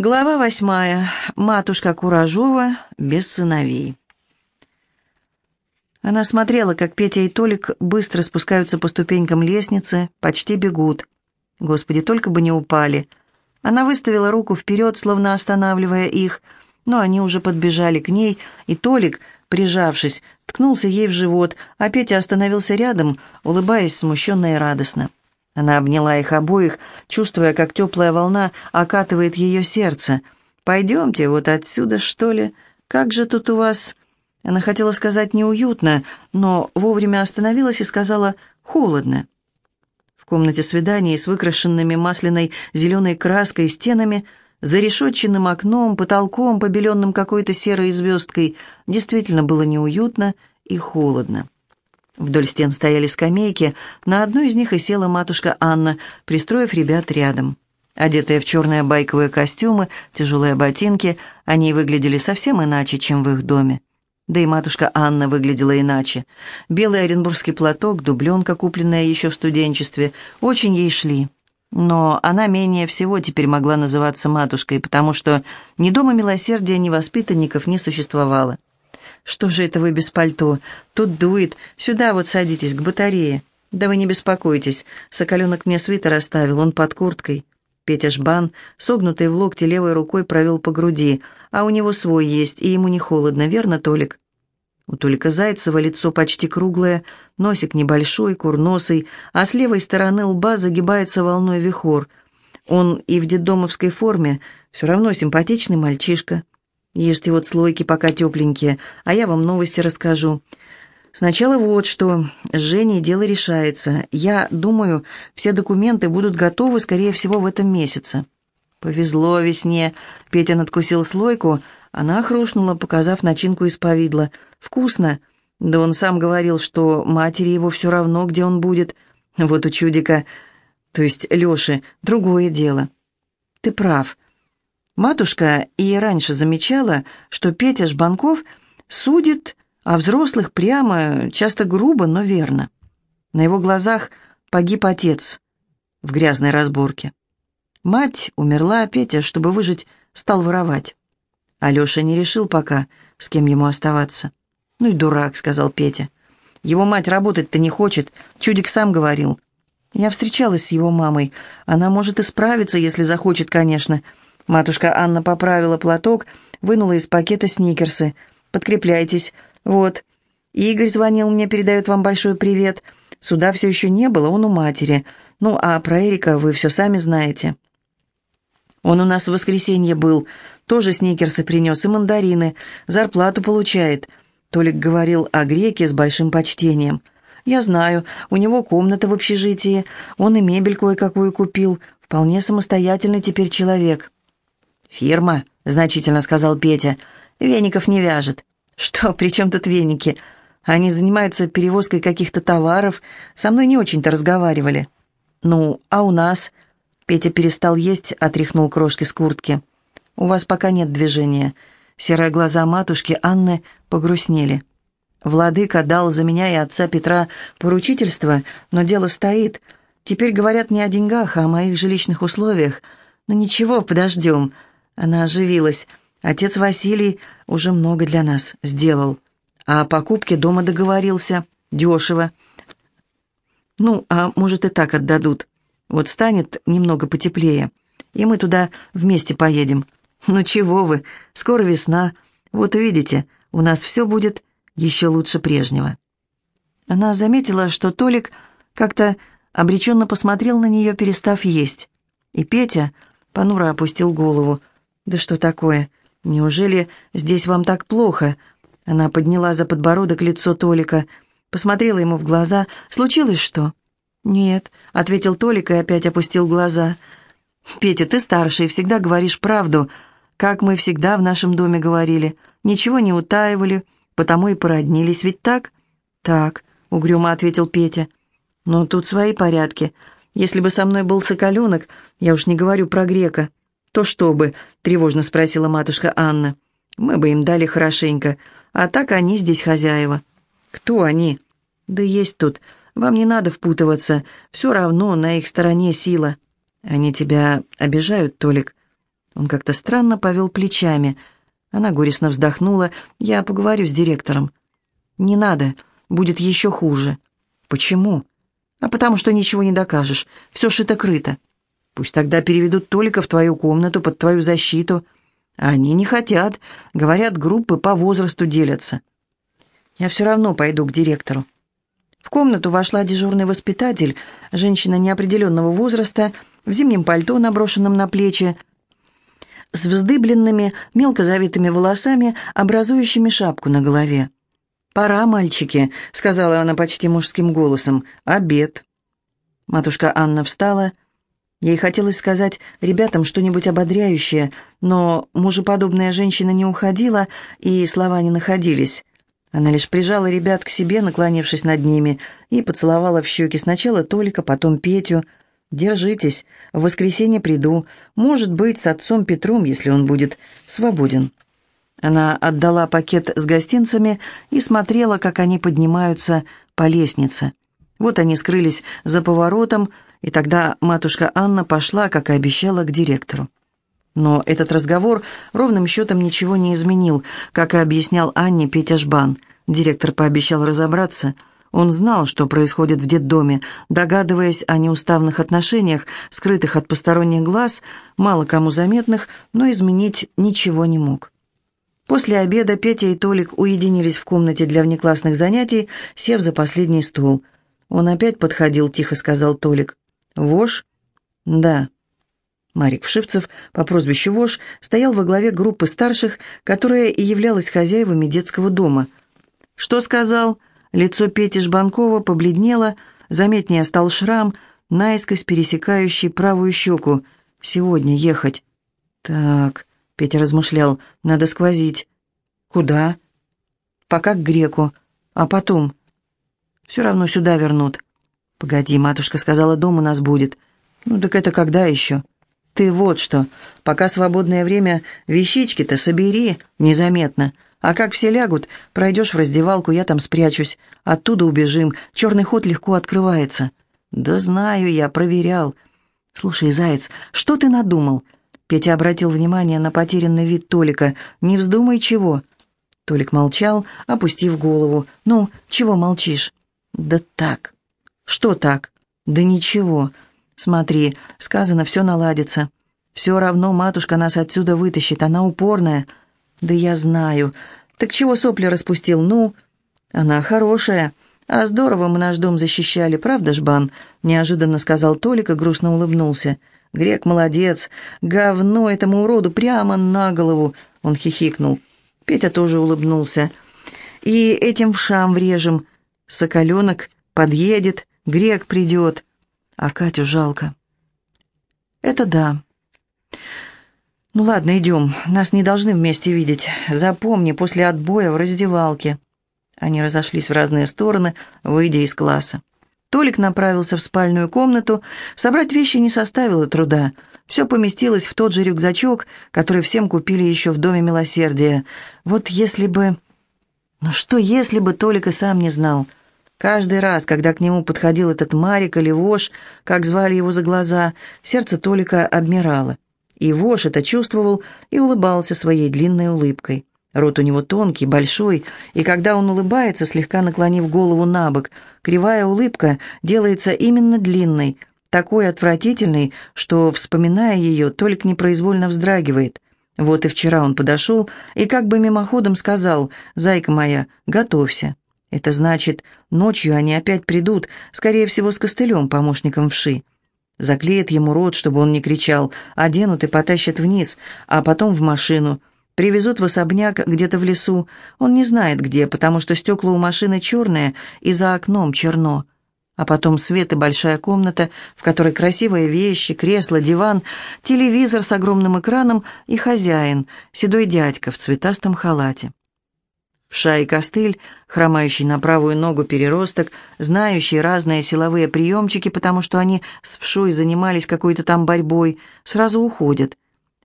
Глава восьмая. Матушка Куражова без сыновей. Она смотрела, как Петя и Толик быстро спускаются по ступенькам лестницы, почти бегут. Господи, только бы не упали. Она выставила руку вперед, словно останавливая их, но они уже подбежали к ней, и Толик, прижавшись, ткнулся ей в живот, а Петя остановился рядом, улыбаясь смущенно и радостно. Она обняла их обоих, чувствуя, как теплая волна окатывает ее сердце. «Пойдемте вот отсюда, что ли? Как же тут у вас...» Она хотела сказать «неуютно», но вовремя остановилась и сказала «холодно». В комнате свиданий с выкрашенными масляной зеленой краской стенами, за решетченным окном, потолком, побеленным какой-то серой звездкой, действительно было неуютно и холодно. Вдоль стен стояли скамейки, на одну из них и села матушка Анна, пристроив ребят рядом. Одетые в черные байковые костюмы, тяжелые ботинки, они выглядели совсем иначе, чем в их доме. Да и матушка Анна выглядела иначе. Белый оренбургский платок, дубленка, купленная еще в студенчестве, очень ей шли. Но она менее всего теперь могла называться матушкой, потому что ни дома милосердия, ни воспитанников не существовало. «Что же это вы без пальто? Тут дует. Сюда вот садитесь, к батарее». «Да вы не беспокойтесь. Соколенок мне свитер оставил, он под курткой». Петя Жбан, согнутый в локте левой рукой, провел по груди. «А у него свой есть, и ему не холодно, верно, Толик?» У Толика Зайцева лицо почти круглое, носик небольшой, курносый, а с левой стороны лба загибается волной вихор. Он и в детдомовской форме, все равно симпатичный мальчишка. Ешьте вот слойки, пока тепленькие, а я вам новости расскажу. Сначала вот что. С Женей дело решается. Я думаю, все документы будут готовы, скорее всего, в этом месяце. Повезло весне. Петя надкусил слойку. Она хрустнула, показав начинку из повидла. Вкусно. Да он сам говорил, что матери его все равно, где он будет. Вот у чудика, то есть Леши, другое дело. Ты прав. Матушка и раньше замечала, что Петя Жбанков судит о взрослых прямо, часто грубо, но верно. На его глазах погиб отец в грязной разборке. Мать умерла, а Петя, чтобы выжить, стал воровать. Алеша не решил пока, с кем ему оставаться. «Ну и дурак», — сказал Петя. «Его мать работать-то не хочет, Чудик сам говорил». Я встречалась с его мамой. Она может исправиться, если захочет, конечно. Матушка Анна поправила платок, вынула из пакета сникерсы. «Подкрепляйтесь. Вот. Игорь звонил мне, передает вам большой привет. Суда все еще не было, он у матери. Ну, а про Эрика вы все сами знаете». «Он у нас в воскресенье был. Тоже сникерсы принес и мандарины. Зарплату получает». Толик говорил о греке с большим почтением. «Я знаю, у него комната в общежитии, он и мебель кое-какую купил. Вполне самостоятельный теперь человек». «Фирма», — значительно сказал Петя, — «веников не вяжет». «Что, при чем тут веники? Они занимаются перевозкой каких-то товаров, со мной не очень-то разговаривали». «Ну, а у нас?» Петя перестал есть, отряхнул крошки с куртки. «У вас пока нет движения». Серые глаза матушки Анны погрустнели. «Владыка дал за меня и отца Петра поручительство, но дело стоит. Теперь говорят не о деньгах, а о моих жилищных условиях. Но ну ничего, подождем. Она оживилась. Отец Василий уже много для нас сделал. А о покупке дома договорился. Дешево. Ну, а может и так отдадут. Вот станет немного потеплее, и мы туда вместе поедем. Ну чего вы, скоро весна. Вот увидите, у нас все будет еще лучше прежнего. Она заметила, что Толик как-то обреченно посмотрел на нее, перестав есть. И Петя понуро опустил голову. «Да что такое? Неужели здесь вам так плохо?» Она подняла за подбородок лицо Толика, посмотрела ему в глаза. «Случилось что?» «Нет», — ответил Толик и опять опустил глаза. «Петя, ты старший, всегда говоришь правду, как мы всегда в нашем доме говорили. Ничего не утаивали, потому и породнились, ведь так?» «Так», — угрюмо ответил Петя. «Но тут свои порядки. Если бы со мной был соколенок, я уж не говорю про грека, «То что бы?» — тревожно спросила матушка Анна. «Мы бы им дали хорошенько, а так они здесь хозяева». «Кто они?» «Да есть тут. Вам не надо впутываться. Все равно на их стороне сила». «Они тебя обижают, Толик?» Он как-то странно повел плечами. Она горестно вздохнула. «Я поговорю с директором». «Не надо, будет еще хуже». «Почему?» «А потому что ничего не докажешь. Все шито-крыто». «Пусть тогда переведут Толика в твою комнату под твою защиту». «Они не хотят. Говорят, группы по возрасту делятся». «Я все равно пойду к директору». В комнату вошла дежурный воспитатель, женщина неопределенного возраста, в зимнем пальто, наброшенном на плечи, с вздыбленными, мелко завитыми волосами, образующими шапку на голове. «Пора, мальчики», — сказала она почти мужским голосом. «Обед». Матушка Анна встала. Ей хотелось сказать ребятам что-нибудь ободряющее, но мужеподобная женщина не уходила, и слова не находились. Она лишь прижала ребят к себе, наклонившись над ними, и поцеловала в щеки сначала Толика, потом Петю. «Держитесь, в воскресенье приду, может быть, с отцом Петром, если он будет свободен». Она отдала пакет с гостинцами и смотрела, как они поднимаются по лестнице. Вот они скрылись за поворотом, и тогда матушка Анна пошла, как и обещала, к директору. Но этот разговор ровным счетом ничего не изменил, как и объяснял Анне Петя Жбан. Директор пообещал разобраться. Он знал, что происходит в детдоме, догадываясь о неуставных отношениях, скрытых от посторонних глаз, мало кому заметных, но изменить ничего не мог. После обеда Петя и Толик уединились в комнате для внеклассных занятий, сев за последний стол. «Он опять подходил», — тихо сказал Толик. «Вож?» «Да». Марик Вшивцев по прозвищу Вож стоял во главе группы старших, которая и являлась хозяевами детского дома. «Что сказал?» Лицо Пети Жбанкова побледнело, заметнее стал шрам, наискось пересекающий правую щеку. «Сегодня ехать». «Так», Петя размышлял. «Надо сквозить». «Куда?» «Пока к греку. А потом?» «Все равно сюда вернут». «Погоди, матушка сказала, дом у нас будет». «Ну так это когда еще?» «Ты вот что, пока свободное время вещички-то собери незаметно, а как все лягут, пройдешь в раздевалку, я там спрячусь, оттуда убежим, черный ход легко открывается». «Да знаю я, проверял». «Слушай, заяц, что ты надумал?» Петя обратил внимание на потерянный вид Толика. «Не вздумай чего». Толик молчал, опустив голову. «Ну, чего молчишь?» «Да так». «Что так?» «Да ничего. Смотри, сказано, все наладится. Все равно матушка нас отсюда вытащит, она упорная». «Да я знаю. Так чего сопли распустил? Ну?» «Она хорошая. А здорово мы наш дом защищали, правда, Жбан?» Неожиданно сказал Толик и грустно улыбнулся. Грек молодец. Говно этому уроду прямо на голову. Он хихикнул. Петя тоже улыбнулся. И этим вшам врежем. Соколенок подъедет, грек придет. А Катю жалко. Это да. Ну ладно, идем. Нас не должны вместе видеть. Запомни, после отбоя в раздевалке. Они разошлись в разные стороны, выйдя из класса. Толик направился в спальную комнату. Собрать вещи не составило труда. Все поместилось в тот же рюкзачок, который всем купили еще в Доме Милосердия. Вот если бы... Ну что, если бы Толик и сам не знал? Каждый раз, когда к нему подходил этот Марик или Вош, как звали его за глаза, сердце Толика обмирало. И Вош это чувствовал и улыбался своей длинной улыбкой. Рот у него тонкий, большой, и когда он улыбается, слегка наклонив голову на бок, кривая улыбка делается именно длинной, такой отвратительной, что, вспоминая ее, Толик непроизвольно вздрагивает. Вот и вчера он подошел и как бы мимоходом сказал «Зайка моя, готовься». Это значит, ночью они опять придут, скорее всего, с костылем, помощником вши. Заклеят ему рот, чтобы он не кричал, оденут и потащат вниз, а потом в машину – Привезут в особняк где-то в лесу. Он не знает где, потому что стекла у машины черные и за окном черно. А потом свет и большая комната, в которой красивые вещи, кресло, диван, телевизор с огромным экраном и хозяин, седой дядька в цветастом халате. Вша и костыль, хромающий на правую ногу переросток, знающий разные силовые приемчики, потому что они с вшой занимались какой-то там борьбой, сразу уходят.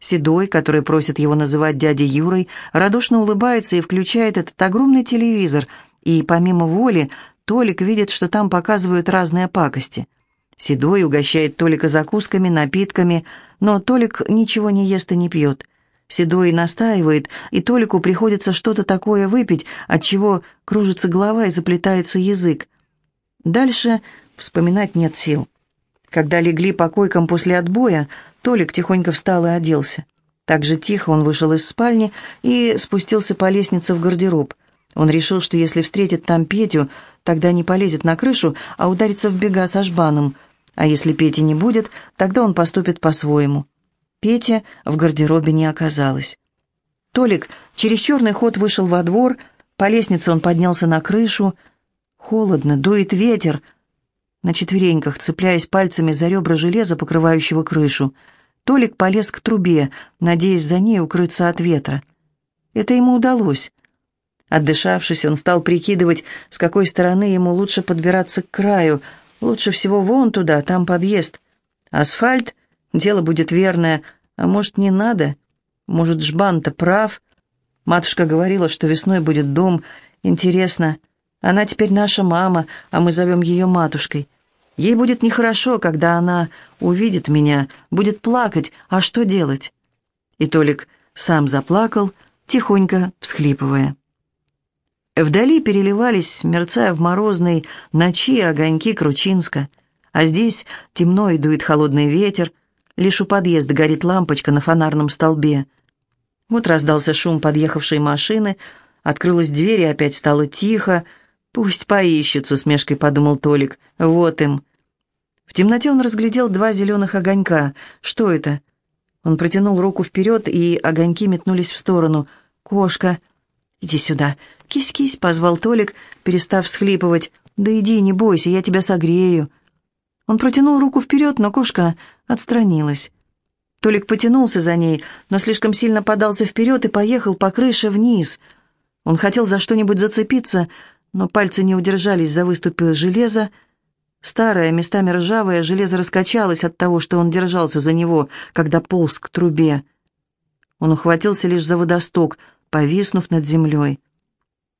Седой, который просит его называть дядей Юрой, радушно улыбается и включает этот огромный телевизор, и помимо воли Толик видит, что там показывают разные пакости. Седой угощает Толика закусками, напитками, но Толик ничего не ест и не пьет. Седой настаивает, и Толику приходится что-то такое выпить, от чего кружится голова и заплетается язык. Дальше вспоминать нет сил. Когда легли по койкам после отбоя, Толик тихонько встал и оделся. Так же тихо он вышел из спальни и спустился по лестнице в гардероб. Он решил, что если встретит там Петю, тогда не полезет на крышу, а ударится в бега со жбаном – а если Пети не будет, тогда он поступит по-своему. Петя в гардеробе не оказалось. Толик через черный ход вышел во двор, по лестнице он поднялся на крышу. Холодно, дует ветер. На четвереньках, цепляясь пальцами за ребра железа, покрывающего крышу, Толик полез к трубе, надеясь за ней укрыться от ветра. Это ему удалось. Отдышавшись, он стал прикидывать, с какой стороны ему лучше подбираться к краю — Лучше всего вон туда, там подъезд. Асфальт, дело будет верное. А может, не надо? Может, Жбан-то прав? Матушка говорила, что весной будет дом. Интересно, она теперь наша мама, а мы зовем ее матушкой. Ей будет нехорошо, когда она увидит меня, будет плакать, а что делать? И Толик сам заплакал, тихонько всхлипывая. Вдали переливались, мерцая в морозной ночи, огоньки Кручинска. А здесь темно и дует холодный ветер. Лишь у подъезда горит лампочка на фонарном столбе. Вот раздался шум подъехавшей машины, открылась дверь и опять стало тихо. «Пусть поищут», — с усмешкой подумал Толик. «Вот им». В темноте он разглядел два зеленых огонька. «Что это?» Он протянул руку вперед, и огоньки метнулись в сторону. «Кошка!» «Иди сюда, «Кись-кись», — позвал Толик, перестав всхлипывать. «Да иди, не бойся, я тебя согрею». Он протянул руку вперед, но кошка отстранилась. Толик потянулся за ней, но слишком сильно подался вперед и поехал по крыше вниз. Он хотел за что-нибудь зацепиться, но пальцы не удержались за выступы железа. Старое, местами ржавое, железо раскачалось от того, что он держался за него, когда полз к трубе. Он ухватился лишь за водосток, повиснув над землей.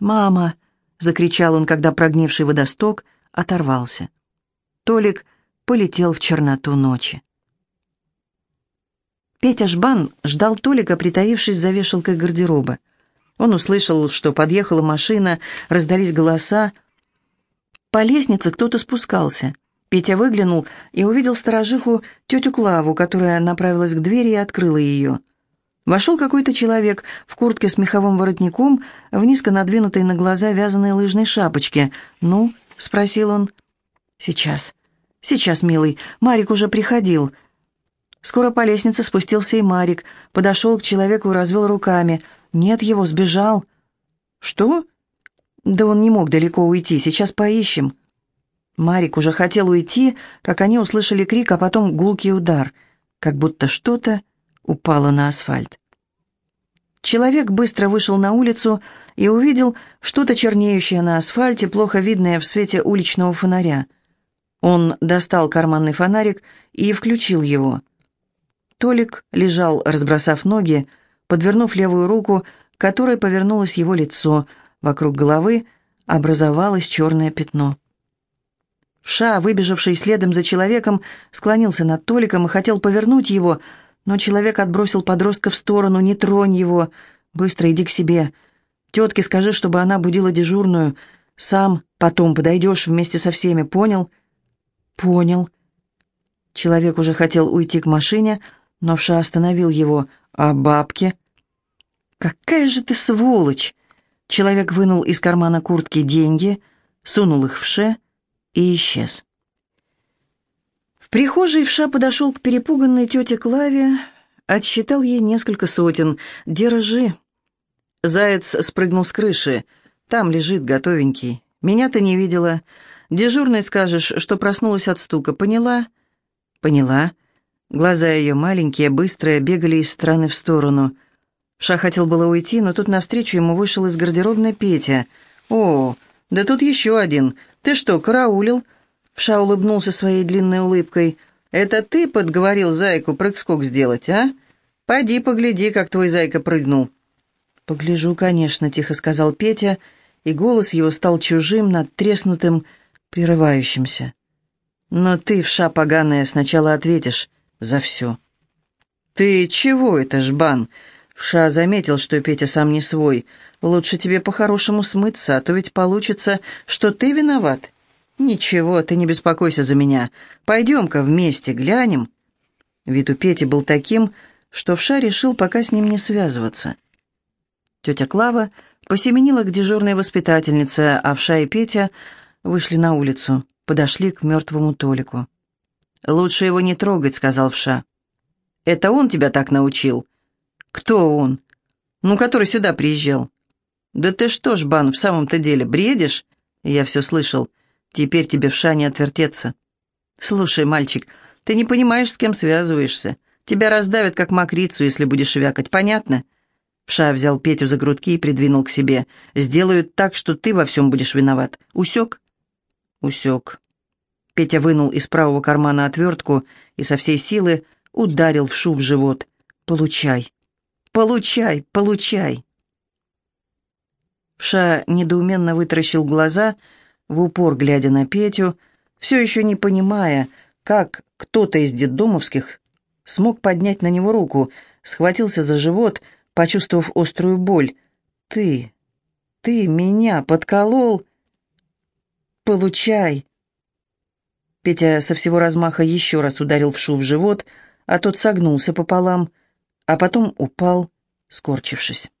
«Мама!» — закричал он, когда прогнивший водосток оторвался. Толик полетел в черноту ночи. Петя Жбан ждал Толика, притаившись за вешалкой гардероба. Он услышал, что подъехала машина, раздались голоса. По лестнице кто-то спускался. Петя выглянул и увидел сторожиху тетю Клаву, которая направилась к двери и открыла ее. Вошел какой-то человек в куртке с меховым воротником, в низко надвинутой на глаза вязаной лыжной шапочке. «Ну?» — спросил он. «Сейчас. Сейчас, милый. Марик уже приходил». Скоро по лестнице спустился и Марик, подошел к человеку и развел руками. «Нет его, сбежал». «Что?» «Да он не мог далеко уйти, сейчас поищем». Марик уже хотел уйти, как они услышали крик, а потом гулкий удар, как будто что-то упала на асфальт. Человек быстро вышел на улицу и увидел что-то чернеющее на асфальте, плохо видное в свете уличного фонаря. Он достал карманный фонарик и включил его. Толик лежал, разбросав ноги, подвернув левую руку, которой повернулось его лицо. Вокруг головы образовалось черное пятно. Ша, выбежавший следом за человеком, склонился над Толиком и хотел повернуть его, но человек отбросил подростка в сторону. «Не тронь его! Быстро иди к себе! Тетке скажи, чтобы она будила дежурную. Сам потом подойдешь вместе со всеми, понял?» «Понял». Человек уже хотел уйти к машине, но Вша остановил его. «А бабки?» «Какая же ты сволочь!» Человек вынул из кармана куртки деньги, сунул их в Ше и исчез. В прихожей Вша подошел к перепуганной тете Клаве, отсчитал ей несколько сотен. «Держи». Заяц спрыгнул с крыши. «Там лежит, готовенький. Меня ты не видела. Дежурной скажешь, что проснулась от стука. Поняла?» «Поняла». Глаза ее маленькие, быстрые, бегали из стороны в сторону. Ша хотел было уйти, но тут навстречу ему вышел из гардеробной Петя. «О, да тут еще один. Ты что, караулил?» Вша улыбнулся своей длинной улыбкой. «Это ты подговорил зайку прыг-скок сделать, а? Пойди погляди, как твой зайка прыгнул». «Погляжу, конечно», — тихо сказал Петя, и голос его стал чужим, надтреснутым, прерывающимся. Но ты, вша поганая, сначала ответишь за все. «Ты чего это, жбан?» Вша заметил, что Петя сам не свой. «Лучше тебе по-хорошему смыться, а то ведь получится, что ты виноват». «Ничего, ты не беспокойся за меня. Пойдем-ка вместе глянем». Вид у Пети был таким, что Вша решил пока с ним не связываться. Тетя Клава посеменила к дежурной воспитательнице, а Вша и Петя вышли на улицу, подошли к мертвому Толику. «Лучше его не трогать», — сказал Вша. «Это он тебя так научил?» «Кто он?» «Ну, который сюда приезжал». «Да ты что ж, Бан, в самом-то деле бредишь?» Я все слышал. «Теперь тебе в шане отвертеться». «Слушай, мальчик, ты не понимаешь, с кем связываешься. Тебя раздавят, как мокрицу, если будешь вякать, понятно?» Вша взял Петю за грудки и придвинул к себе. «Сделают так, что ты во всем будешь виноват. Усек?» «Усек». Петя вынул из правого кармана отвертку и со всей силы ударил в живот. «Получай! Получай! Получай!» Вша недоуменно вытаращил глаза, в упор глядя на Петю, все еще не понимая, как кто-то из детдомовских смог поднять на него руку, схватился за живот, почувствовав острую боль. «Ты, ты меня подколол!» «Получай!» Петя со всего размаха еще раз ударил в в живот, а тот согнулся пополам, а потом упал, скорчившись.